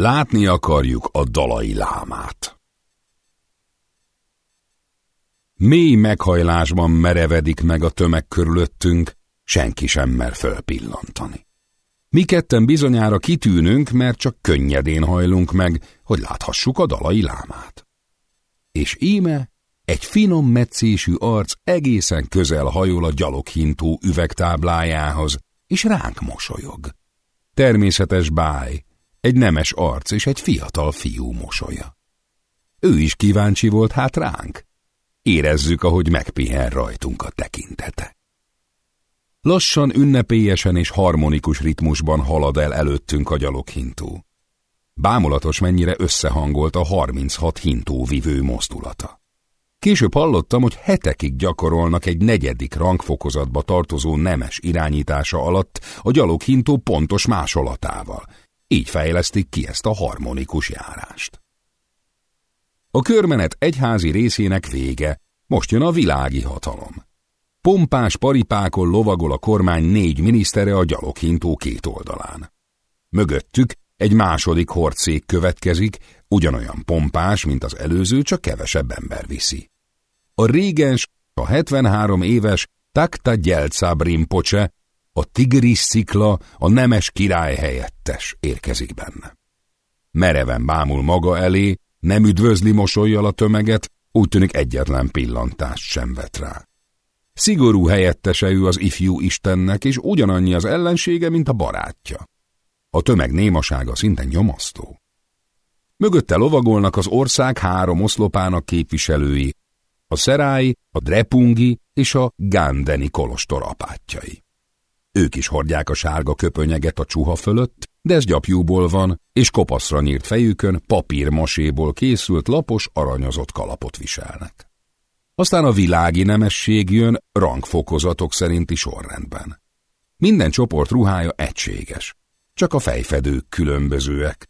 Látni akarjuk a dalai lámát. Mély meghajlásban merevedik meg a tömeg körülöttünk, senki sem mer fölpillantani. Mi ketten bizonyára kitűnünk, mert csak könnyedén hajlunk meg, hogy láthassuk a dalai lámát. És íme egy finom meccésű arc egészen közel hajol a gyaloghintó üvegtáblájához, és ránk mosolyog. Természetes báj, egy nemes arc és egy fiatal fiú mosolya. Ő is kíváncsi volt hát ránk. Érezzük, ahogy megpihen rajtunk a tekintete. Lassan, ünnepélyesen és harmonikus ritmusban halad el előttünk a gyaloghintó. Bámulatos mennyire összehangolt a 36 hintóvivő mozdulata. Később hallottam, hogy hetekig gyakorolnak egy negyedik rangfokozatba tartozó nemes irányítása alatt a gyaloghintó pontos másolatával. Így fejlesztik ki ezt a harmonikus járást. A körmenet egyházi részének vége, most jön a világi hatalom. Pompás paripákon lovagol a kormány négy minisztere a gyaloghintó két oldalán. Mögöttük egy második hordszék következik, ugyanolyan pompás, mint az előző, csak kevesebb ember viszi. A régens, a 73 éves Takta Gyelcáb Rinpoche, a tigris szikla, a nemes király helyettes érkezik benne. Mereven bámul maga elé, nem üdvözli mosolyjal a tömeget, úgy tűnik egyetlen pillantást sem vet rá. Szigorú helyettese ő az ifjú istennek, és ugyanannyi az ellensége, mint a barátja. A tömeg némasága szinte nyomasztó. Mögötte lovagolnak az ország három oszlopának képviselői, a szerái, a drepungi és a gándeni kolostor apátjai. Ők is hordják a sárga köpönyeget a csuha fölött, de ez gyapjúból van, és kopaszra nyírt fejükön papírmoséból készült lapos, aranyozott kalapot viselnek. Aztán a világi nemesség jön rangfokozatok szerinti sorrendben. Minden csoport ruhája egységes, csak a fejfedők különbözőek.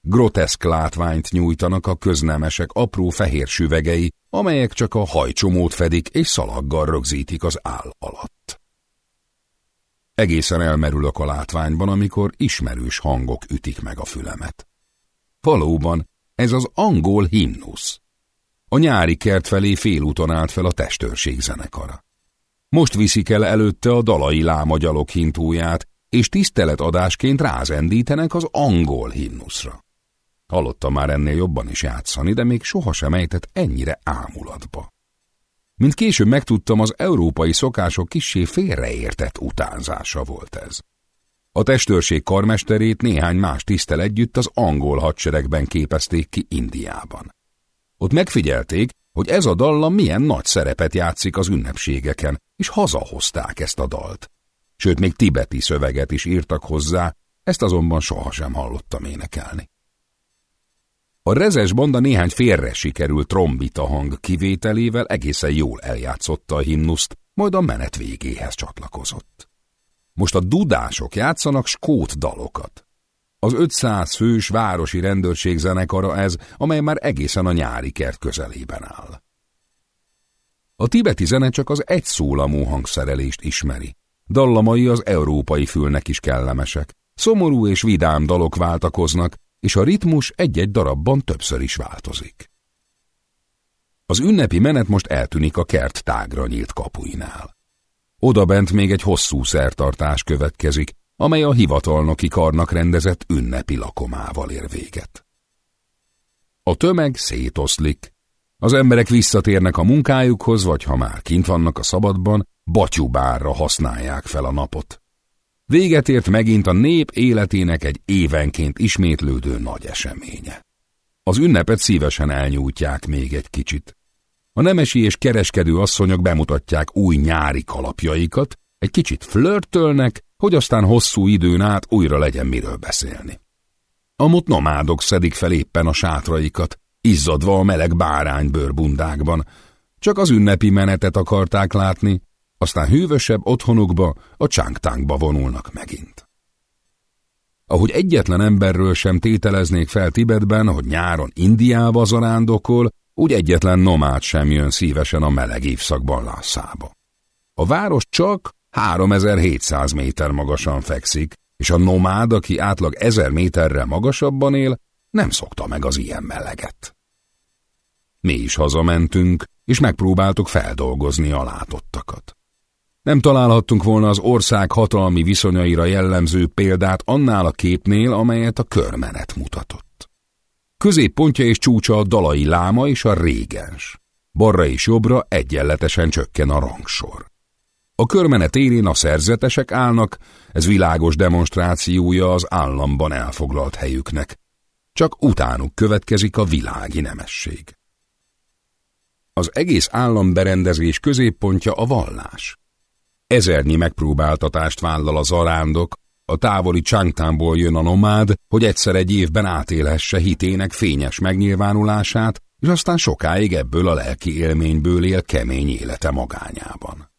Groteszk látványt nyújtanak a köznemesek apró fehér süvegei, amelyek csak a hajcsomót fedik és szalaggal rögzítik az áll alatt. Egészen elmerülök a látványban, amikor ismerős hangok ütik meg a fülemet. Valóban, ez az angol himnusz. A nyári kert felé félúton állt fel a testőrség zenekara. Most viszik el előtte a dalai láma gyalog hintóját, és tiszteletadásként rázendítenek az angol himnuszra. Hallottam már ennél jobban is játszani, de még sohasem ejtett ennyire ámulatba. Mint később megtudtam, az európai szokások kissé félreértett utánzása volt ez. A testőrség karmesterét néhány más tisztel együtt az angol hadseregben képezték ki Indiában. Ott megfigyelték, hogy ez a dallam milyen nagy szerepet játszik az ünnepségeken, és hazahozták ezt a dalt. Sőt, még tibeti szöveget is írtak hozzá, ezt azonban sohasem hallottam énekelni. A rezes banda néhány félre sikerült trombita hang kivételével egészen jól eljátszotta a himnuszt, majd a menet végéhez csatlakozott. Most a dudások játszanak skót dalokat. Az 500 fős városi rendőrség zenekara ez, amely már egészen a nyári kert közelében áll. A tibeti zene csak az egy szólamú hangszerelést ismeri. Dallamai az európai fülnek is kellemesek. Szomorú és vidám dalok váltakoznak, és a ritmus egy-egy darabban többször is változik. Az ünnepi menet most eltűnik a kert tágra nyílt kapuinál. Oda bent még egy hosszú szertartás következik, amely a hivatalnoki karnak rendezett ünnepi lakomával ér véget. A tömeg szétoszlik, az emberek visszatérnek a munkájukhoz, vagy ha már kint vannak a szabadban, batyubárra használják fel a napot. Véget ért megint a nép életének egy évenként ismétlődő nagy eseménye. Az ünnepet szívesen elnyújtják még egy kicsit. A nemesi és kereskedő asszonyok bemutatják új nyári kalapjaikat, egy kicsit flörtölnek, hogy aztán hosszú időn át újra legyen miről beszélni. Amut nomádok szedik fel éppen a sátraikat, izzadva a meleg báránybőrbundákban, csak az ünnepi menetet akarták látni, aztán hűvösebb otthonukba, a csángtánkba vonulnak megint. Ahogy egyetlen emberről sem tételeznék fel Tibetben, hogy nyáron Indiába zarándokol, úgy egyetlen nomád sem jön szívesen a meleg évszakban Lászába. A város csak 3700 méter magasan fekszik, és a nomád, aki átlag ezer méterrel magasabban él, nem szokta meg az ilyen meleget. Mi is hazamentünk, és megpróbáltuk feldolgozni a látottakat. Nem találhattunk volna az ország hatalmi viszonyaira jellemző példát annál a képnél, amelyet a körmenet mutatott. Középpontja és csúcsa a dalai láma és a régens. Balra és jobbra egyenletesen csökken a rangsor. A körmenet érén a szerzetesek állnak, ez világos demonstrációja az államban elfoglalt helyüknek. Csak utánuk következik a világi nemesség. Az egész államberendezés középpontja a vallás. Ezernyi megpróbáltatást vállal a zarándok, a távoli Csangtánból jön a nomád, hogy egyszer egy évben átélhesse hitének fényes megnyilvánulását, és aztán sokáig ebből a lelki élményből él kemény élete magányában.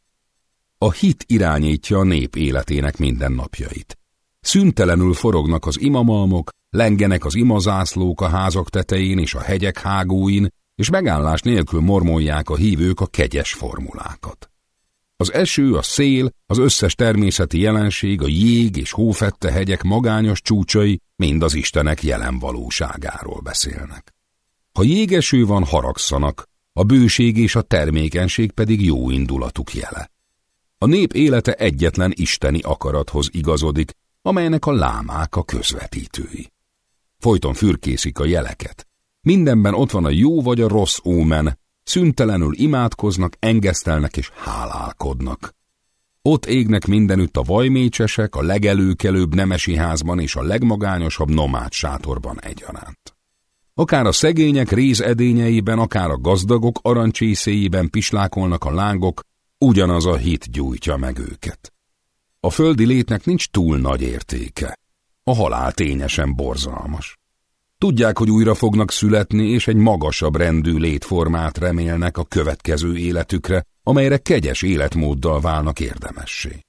A hit irányítja a nép életének mindennapjait. Szüntelenül forognak az imamalmok, lengenek az imazászlók a házak tetején és a hegyek hágóin, és megállás nélkül mormolják a hívők a kegyes formulákat. Az eső, a szél, az összes természeti jelenség, a jég és hófette hegyek magányos csúcsai mind az istenek jelen valóságáról beszélnek. Ha jégeső van, haragszanak, a bőség és a termékenység pedig jó indulatuk jele. A nép élete egyetlen isteni akarathoz igazodik, amelynek a lámák a közvetítői. Folyton fürkészik a jeleket. Mindenben ott van a jó vagy a rossz ómen, szüntelenül imádkoznak, engesztelnek és hálálkodnak. Ott égnek mindenütt a vajmécsesek, a legelőkelőbb nemesi házban és a legmagányosabb nomád sátorban egyaránt. Akár a szegények rézedényeiben, akár a gazdagok arancsészéjében pislákolnak a lángok, ugyanaz a hit gyújtja meg őket. A földi létnek nincs túl nagy értéke. A halál tényesen borzalmas. Tudják, hogy újra fognak születni, és egy magasabb rendű létformát remélnek a következő életükre, amelyre kegyes életmóddal válnak érdemessé.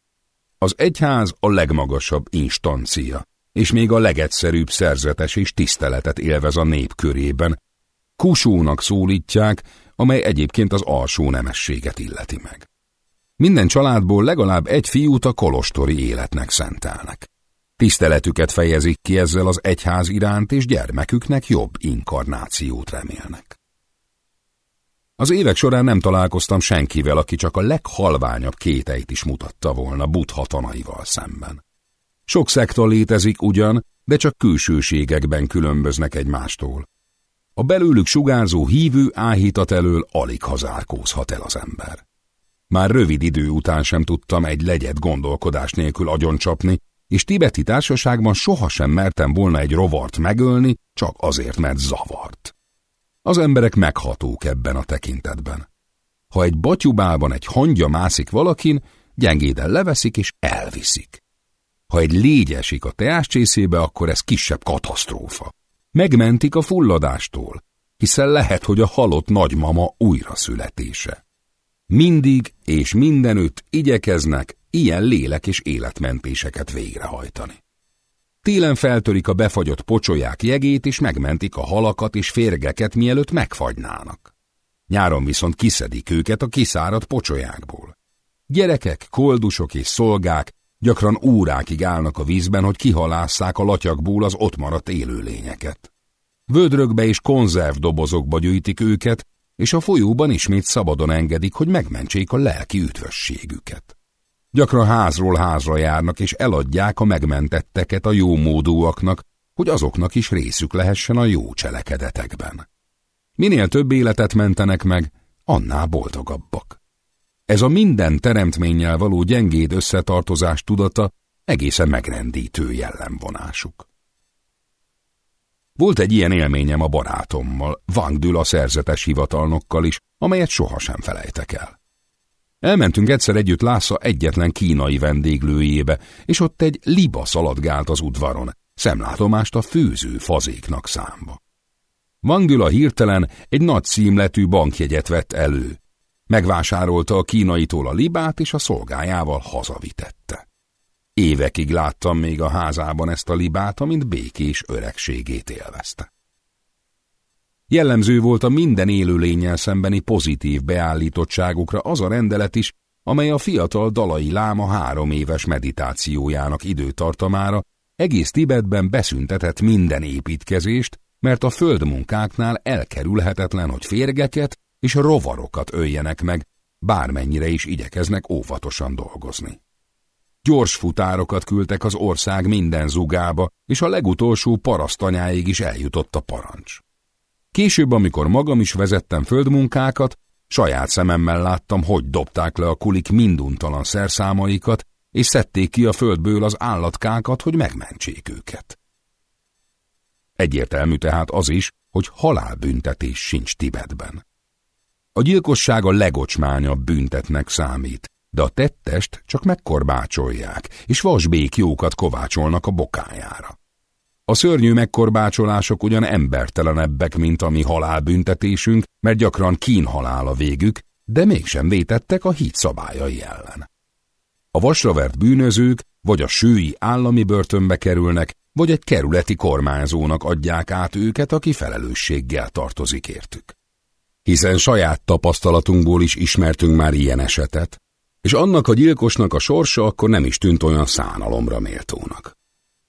Az egyház a legmagasabb instancia, és még a legegyszerűbb szerzetes és tiszteletet élvez a nép körében. Kusónak szólítják, amely egyébként az alsó nemességet illeti meg. Minden családból legalább egy fiút a kolostori életnek szentelnek. Tiszteletüket fejezik ki ezzel az egyház iránt, és gyermeküknek jobb inkarnációt remélnek. Az évek során nem találkoztam senkivel, aki csak a leghalványabb kéteit is mutatta volna Buddha tanaival szemben. Sok szekta létezik ugyan, de csak külsőségekben különböznek egymástól. A belőlük sugárzó hívő áhítat elől alig hazárkózhat el az ember. Már rövid idő után sem tudtam egy legyet gondolkodás nélkül agyoncsapni, és tibeti társaságban sohasem mertem volna egy rovart megölni, csak azért, mert zavart. Az emberek meghatók ebben a tekintetben. Ha egy batyubálban egy hangya mászik valakin, gyengéden leveszik és elviszik. Ha egy légy esik a teáscsészébe, akkor ez kisebb katasztrófa. Megmentik a fulladástól, hiszen lehet, hogy a halott nagymama újra születése. Mindig és mindenütt igyekeznek ilyen lélek és életmentéseket végrehajtani. Télen feltörik a befagyott pocsolyák jegét, és megmentik a halakat és férgeket, mielőtt megfagynának. Nyáron viszont kiszedik őket a kiszáradt pocsolyákból. Gyerekek, koldusok és szolgák gyakran órákig állnak a vízben, hogy kihalásszák a latyakból az ott maradt élőlényeket. Vödrökbe és konzervdobozokba gyűjtik őket, és a folyóban ismét szabadon engedik, hogy megmentsék a lelki üdvösségüket. Gyakran házról házra járnak, és eladják a megmentetteket a jó módúaknak, hogy azoknak is részük lehessen a jó cselekedetekben. Minél több életet mentenek meg, annál boldogabbak. Ez a minden teremtménnyel való gyengéd összetartozás tudata egészen megrendítő jellemvonásuk. Volt egy ilyen élményem a barátommal, Wang a szerzetes hivatalnokkal is, amelyet sohasem felejtek el. Elmentünk egyszer együtt Lásza egyetlen kínai vendéglőjébe, és ott egy liba szaladgált az udvaron, szemlátomást a főző fazéknak számba. Wang hirtelen egy nagy címletű bankjegyet vett elő. Megvásárolta a kínaitól a libát, és a szolgájával hazavitette. Évekig láttam még a házában ezt a libát, amint békés öregségét élvezte. Jellemző volt a minden élőlényel szembeni pozitív beállítottságukra az a rendelet is, amely a fiatal dalai láma három éves meditációjának időtartamára egész Tibetben beszüntetett minden építkezést, mert a földmunkáknál elkerülhetetlen, hogy férgeket és rovarokat öljenek meg, bármennyire is igyekeznek óvatosan dolgozni. Gyors futárokat küldtek az ország minden zugába, és a legutolsó parasztanyáig is eljutott a parancs. Később, amikor magam is vezettem földmunkákat, saját szememmel láttam, hogy dobták le a kulik minduntalan szerszámaikat, és szedték ki a földből az állatkákat, hogy megmentsék őket. Egyértelmű tehát az is, hogy halálbüntetés sincs Tibetben. A gyilkosság a legocsmányabb büntetnek számít, de a tettest csak megkorbácsolják, és vasbékjókat kovácsolnak a bokájára. A szörnyű megkorbácsolások ugyan embertelenebbek, mint a mi halálbüntetésünk, mert gyakran kínhalál a végük, de mégsem vétettek a híd szabályai ellen. A vasravert bűnözők vagy a sői állami börtönbe kerülnek, vagy egy kerületi kormányzónak adják át őket, aki felelősséggel tartozik értük. Hiszen saját tapasztalatunkból is ismertünk már ilyen esetet, és annak a gyilkosnak a sorsa akkor nem is tűnt olyan szánalomra méltónak.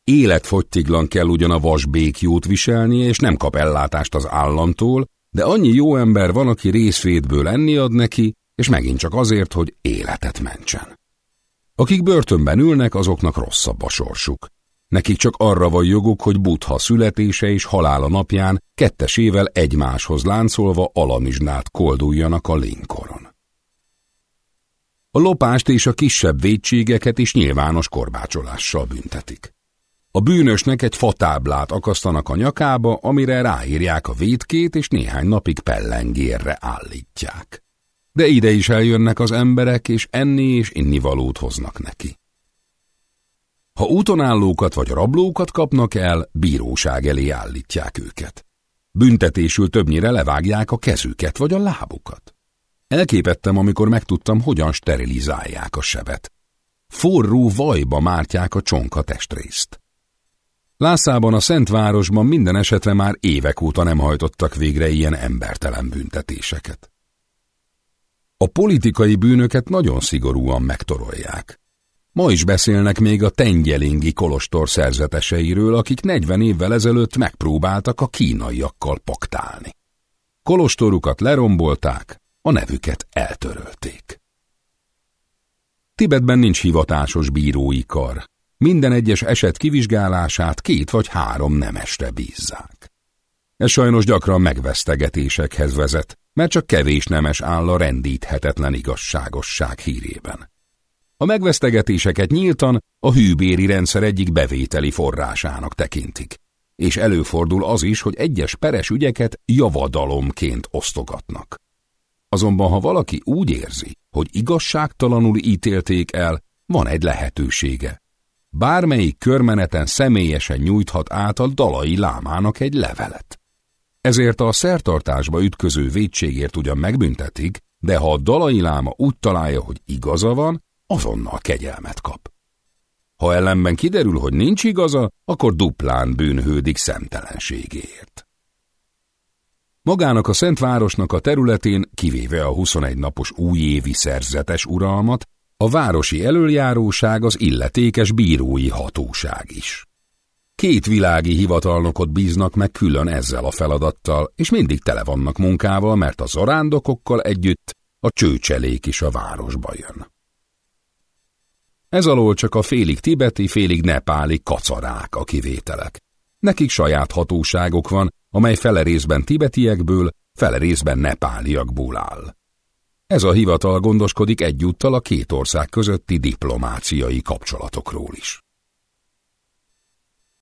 Életfogytiglan kell ugyan a vasbékjót viselni, és nem kap ellátást az államtól, de annyi jó ember van, aki részvédből enni ad neki, és megint csak azért, hogy életet mentsen. Akik börtönben ülnek, azoknak rosszabb a sorsuk. Nekik csak arra van joguk, hogy Buddha születése és halála napján kettesével egymáshoz láncolva alamizsnát kolduljanak a linkoron. A lopást és a kisebb védségeket is nyilvános korbácsolással büntetik. A bűnösnek egy fatáblát akasztanak a nyakába, amire ráírják a védkét, és néhány napig pellengérre állítják. De ide is eljönnek az emberek, és enni és innivalót hoznak neki. Ha útonállókat vagy rablókat kapnak el, bíróság elé állítják őket. Büntetésül többnyire levágják a kezüket vagy a lábukat. Elképettem, amikor megtudtam, hogyan sterilizálják a sebet. Forró vajba mártják a csonka testrészt. Lászában a Szentvárosban minden esetre már évek óta nem hajtottak végre ilyen embertelen büntetéseket. A politikai bűnöket nagyon szigorúan megtorolják. Ma is beszélnek még a tengyelingi kolostor szerzeteseiről, akik 40 évvel ezelőtt megpróbáltak a kínaiakkal paktálni. Kolostorukat lerombolták, a nevüket eltörölték. Tibetben nincs hivatásos bírói kar. Minden egyes eset kivizsgálását két vagy három nemesre bízzák. Ez sajnos gyakran megvesztegetésekhez vezet, mert csak kevés nemes áll a rendíthetetlen igazságosság hírében. A megvesztegetéseket nyíltan a hűbéri rendszer egyik bevételi forrásának tekintik, és előfordul az is, hogy egyes peres ügyeket javadalomként osztogatnak. Azonban ha valaki úgy érzi, hogy igazságtalanul ítélték el, van egy lehetősége. Bármelyik körmeneten személyesen nyújthat át a dalai lámának egy levelet. Ezért a szertartásba ütköző védségért ugyan megbüntetik, de ha a dalai láma úgy találja, hogy igaza van, azonnal kegyelmet kap. Ha ellenben kiderül, hogy nincs igaza, akkor duplán bűnhődik szemtelenségéért. Magának a Szentvárosnak a területén, kivéve a 21 napos újévi szerzetes uralmat, a városi elöljáróság az illetékes bírói hatóság is. Két világi hivatalnokot bíznak meg külön ezzel a feladattal, és mindig tele vannak munkával, mert a zarándokokkal együtt a csőcselék is a városba jön. Ez alól csak a félig tibeti, félig nepáli kacarák a kivételek. Nekik saját hatóságok van, amely fele részben tibetiekből, fele részben nepáliakból áll. Ez a hivatal gondoskodik egyúttal a két ország közötti diplomáciai kapcsolatokról is.